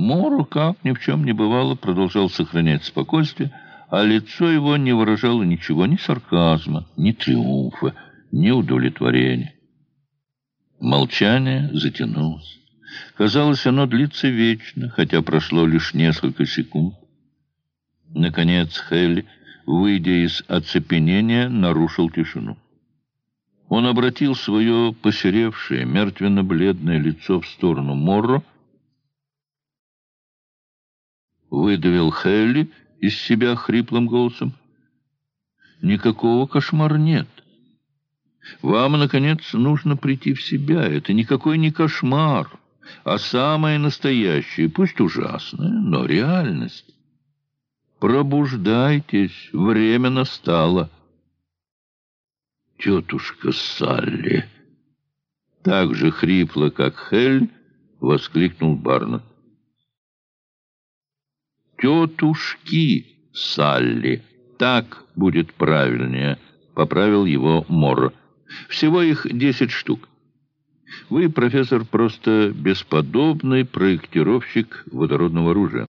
Мору, как ни в чем не бывало, продолжал сохранять спокойствие, а лицо его не выражало ничего, ни сарказма, ни триумфа, ни удовлетворения. Молчание затянулось. Казалось, оно длится вечно, хотя прошло лишь несколько секунд. Наконец Хелли, выйдя из оцепенения, нарушил тишину. Он обратил свое посеревшее, мертвенно-бледное лицо в сторону Морро, выдавил Хелли из себя хриплым голосом. «Никакого кошмара нет. Вам, наконец, нужно прийти в себя. Это никакой не кошмар, а самое настоящее, пусть ужасное, но реальность. Пробуждайтесь, время настало». «Тетушка Салли!» Так же хрипло, как Хель, воскликнул Барнетт тетушки Салли. Так будет правильнее, поправил его Мор. Всего их десять штук. Вы, профессор, просто бесподобный проектировщик водородного оружия.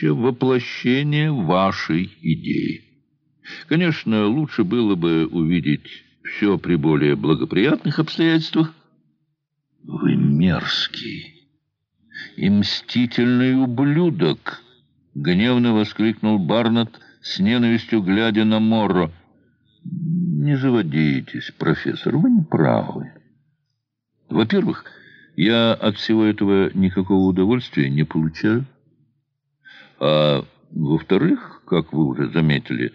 Воплощение вашей идеи. Конечно, лучше было бы увидеть все при более благоприятных обстоятельствах. Вы мерзкий и мстительный ублюдок!» — гневно воскликнул Барнетт с ненавистью, глядя на Морро. «Не заводитесь, профессор, вы не правы. Во-первых, я от всего этого никакого удовольствия не получаю. А во-вторых, как вы уже заметили,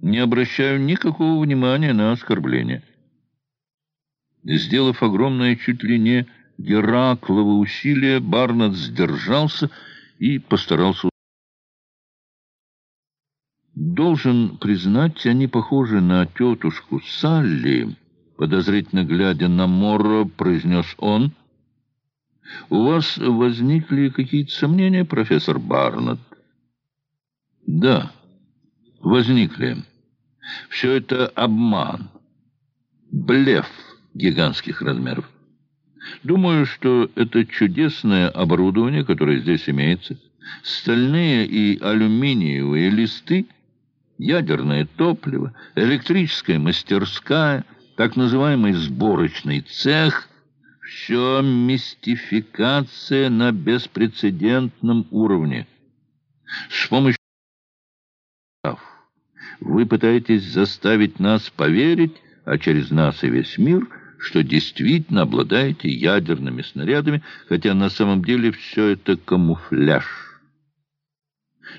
не обращаю никакого внимания на оскорбления. Сделав огромное чуть ли не Гераклова усилия Барнетт сдержался и постарался. Должен признать, они похожи на тетушку Салли, подозрительно глядя на Морро, произнес он. У вас возникли какие-то сомнения, профессор Барнетт? Да, возникли. Все это обман, блеф гигантских размеров. Думаю, что это чудесное оборудование, которое здесь имеется, стальные и алюминиевые листы, ядерное топливо, электрическая мастерская, так называемый сборочный цех – все мистификация на беспрецедентном уровне. С помощью вы пытаетесь заставить нас поверить, а через нас и весь мир – что действительно обладаете ядерными снарядами, хотя на самом деле все это камуфляж.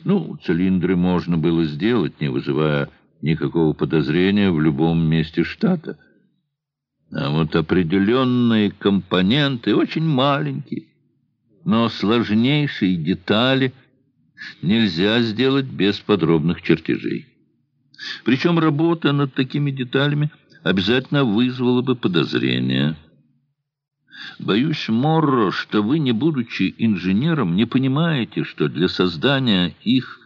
Ну, цилиндры можно было сделать, не вызывая никакого подозрения в любом месте штата. А вот определенные компоненты очень маленькие, но сложнейшие детали нельзя сделать без подробных чертежей. Причем работа над такими деталями – обязательно вызвало бы подозрение. Боюсь, Морро, что вы, не будучи инженером, не понимаете, что для создания их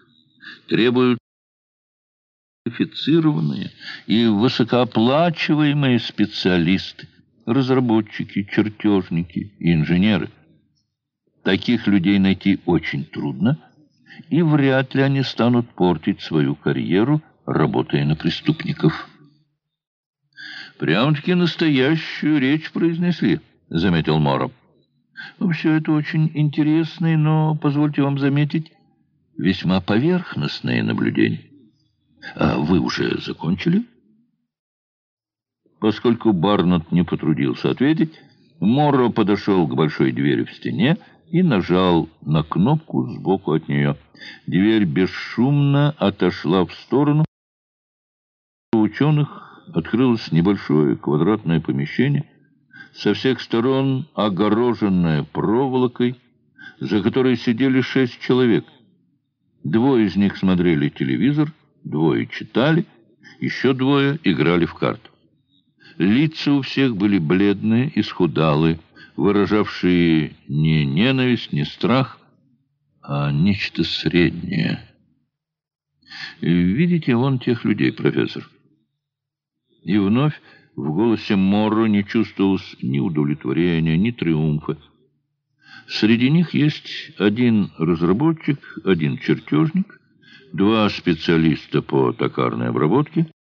требуют квалифицированные и высокооплачиваемые специалисты, разработчики, чертежники и инженеры. Таких людей найти очень трудно, и вряд ли они станут портить свою карьеру, работая на преступников. «Прямо-таки настоящую речь произнесли», — заметил Моров. Ну, «Все это очень интересные, но, позвольте вам заметить, весьма поверхностные наблюдения. А вы уже закончили?» Поскольку Барнетт не потрудился ответить, Морро подошел к большой двери в стене и нажал на кнопку сбоку от нее. Дверь бесшумно отошла в сторону. Ученых открылось небольшое квадратное помещение, со всех сторон огороженное проволокой, за которой сидели шесть человек. Двое из них смотрели телевизор, двое читали, еще двое играли в карты. Лица у всех были бледные, исхудалые, выражавшие не ненависть, не страх, а нечто среднее. Видите, вон тех людей, профессор. И вновь в голосе Морро не чувствовалось ни удовлетворения, ни триумфа. Среди них есть один разработчик, один чертежник, два специалиста по токарной обработке,